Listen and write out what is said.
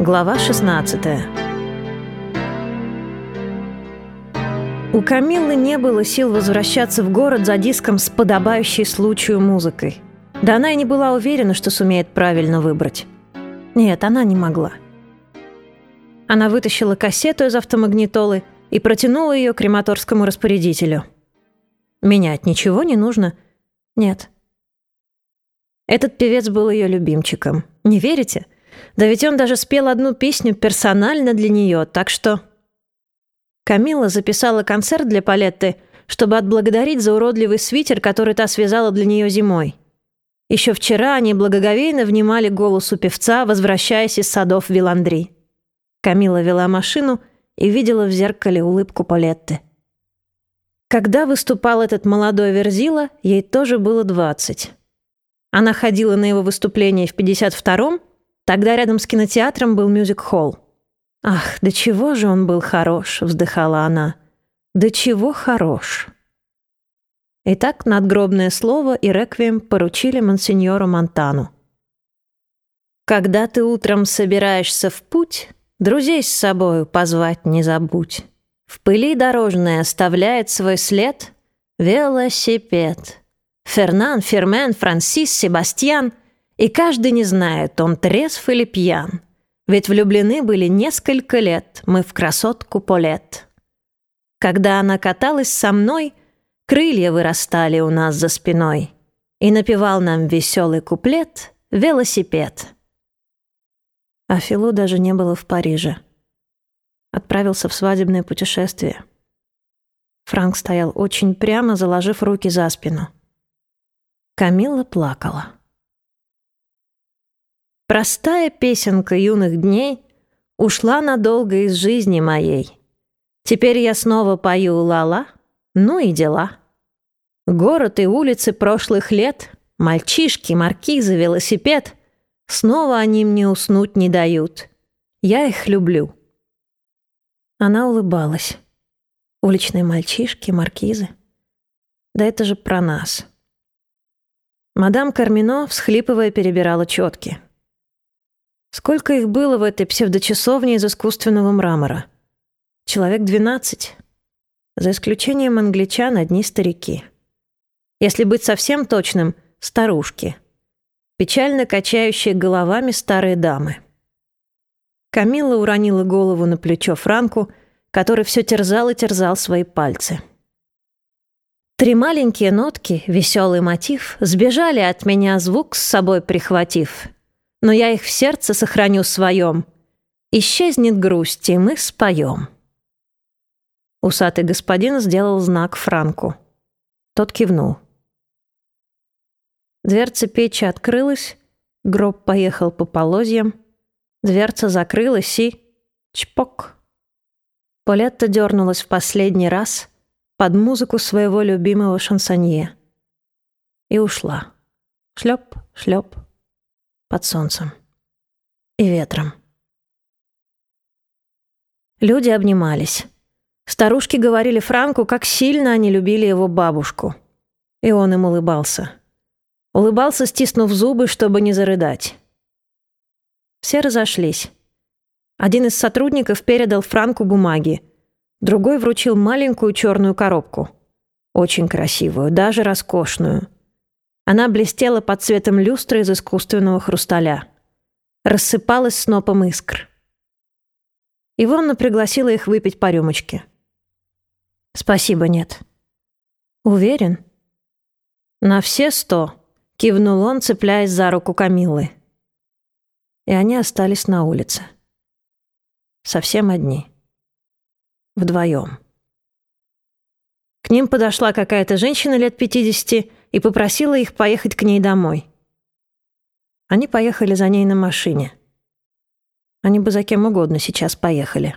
Глава 16 У Камиллы не было сил возвращаться в город за диском с подобающей случаю музыкой. Да она и не была уверена, что сумеет правильно выбрать. Нет, она не могла. Она вытащила кассету из автомагнитолы и протянула ее крематорскому распорядителю. Менять ничего не нужно. Нет. Этот певец был ее любимчиком. Не верите? Да ведь он даже спел одну песню персонально для нее, так что... Камила записала концерт для Палетты, чтобы отблагодарить за уродливый свитер, который та связала для нее зимой. Еще вчера они благоговейно внимали голосу певца, возвращаясь из садов Виландри. Камила вела машину и видела в зеркале улыбку Палетты. Когда выступал этот молодой Верзила, ей тоже было двадцать. Она ходила на его выступление в 52-м, тогда рядом с кинотеатром был мюзик-холл. «Ах, до чего же он был хорош!» — вздыхала она. «До чего хорош!» Итак, надгробное слово и реквием поручили монсеньору Монтану. «Когда ты утром собираешься в путь, друзей с собою позвать не забудь. В пыли дорожной оставляет свой след велосипед». Фернан, Фермен, Франсис, Себастьян. И каждый не знает, он трезв или пьян. Ведь влюблены были несколько лет мы в красотку Полет. Когда она каталась со мной, крылья вырастали у нас за спиной. И напевал нам веселый куплет «Велосипед». А Филу даже не было в Париже. Отправился в свадебное путешествие. Франк стоял очень прямо, заложив руки за спину. Камила плакала. Простая песенка юных дней ушла надолго из жизни моей. Теперь я снова пою ла-ла, ну и дела. Город и улицы прошлых лет, мальчишки, маркизы, велосипед, снова они мне уснуть не дают. Я их люблю. Она улыбалась. Уличные мальчишки, маркизы. Да это же про нас. Мадам Кармино, всхлипывая, перебирала четки. Сколько их было в этой псевдочасовне из искусственного мрамора? Человек двенадцать. За исключением англичан одни старики. Если быть совсем точным, старушки. Печально качающие головами старые дамы. Камилла уронила голову на плечо Франку, который все терзал и терзал свои пальцы. Три маленькие нотки, веселый мотив, сбежали от меня, звук с собой прихватив. Но я их в сердце сохраню своем. Исчезнет грусть, и мы споем. Усатый господин сделал знак Франку. Тот кивнул. Дверца печи открылась, гроб поехал по полозьям, дверца закрылась и... Чпок. Полетта дернулась в последний раз, под музыку своего любимого шансонье. И ушла. Шлеп, шлеп, под солнцем и ветром. Люди обнимались. Старушки говорили Франку, как сильно они любили его бабушку. И он им улыбался. Улыбался, стиснув зубы, чтобы не зарыдать. Все разошлись. Один из сотрудников передал Франку бумаги. Другой вручил маленькую черную коробку. Очень красивую, даже роскошную. Она блестела под цветом люстры из искусственного хрусталя. Рассыпалась снопом искр. Ивонна пригласила их выпить по рюмочке. «Спасибо, нет». «Уверен?» «На все сто», — кивнул он, цепляясь за руку Камиллы. И они остались на улице. Совсем одни вдвоем. К ним подошла какая-то женщина лет 50 и попросила их поехать к ней домой. Они поехали за ней на машине. Они бы за кем угодно сейчас поехали.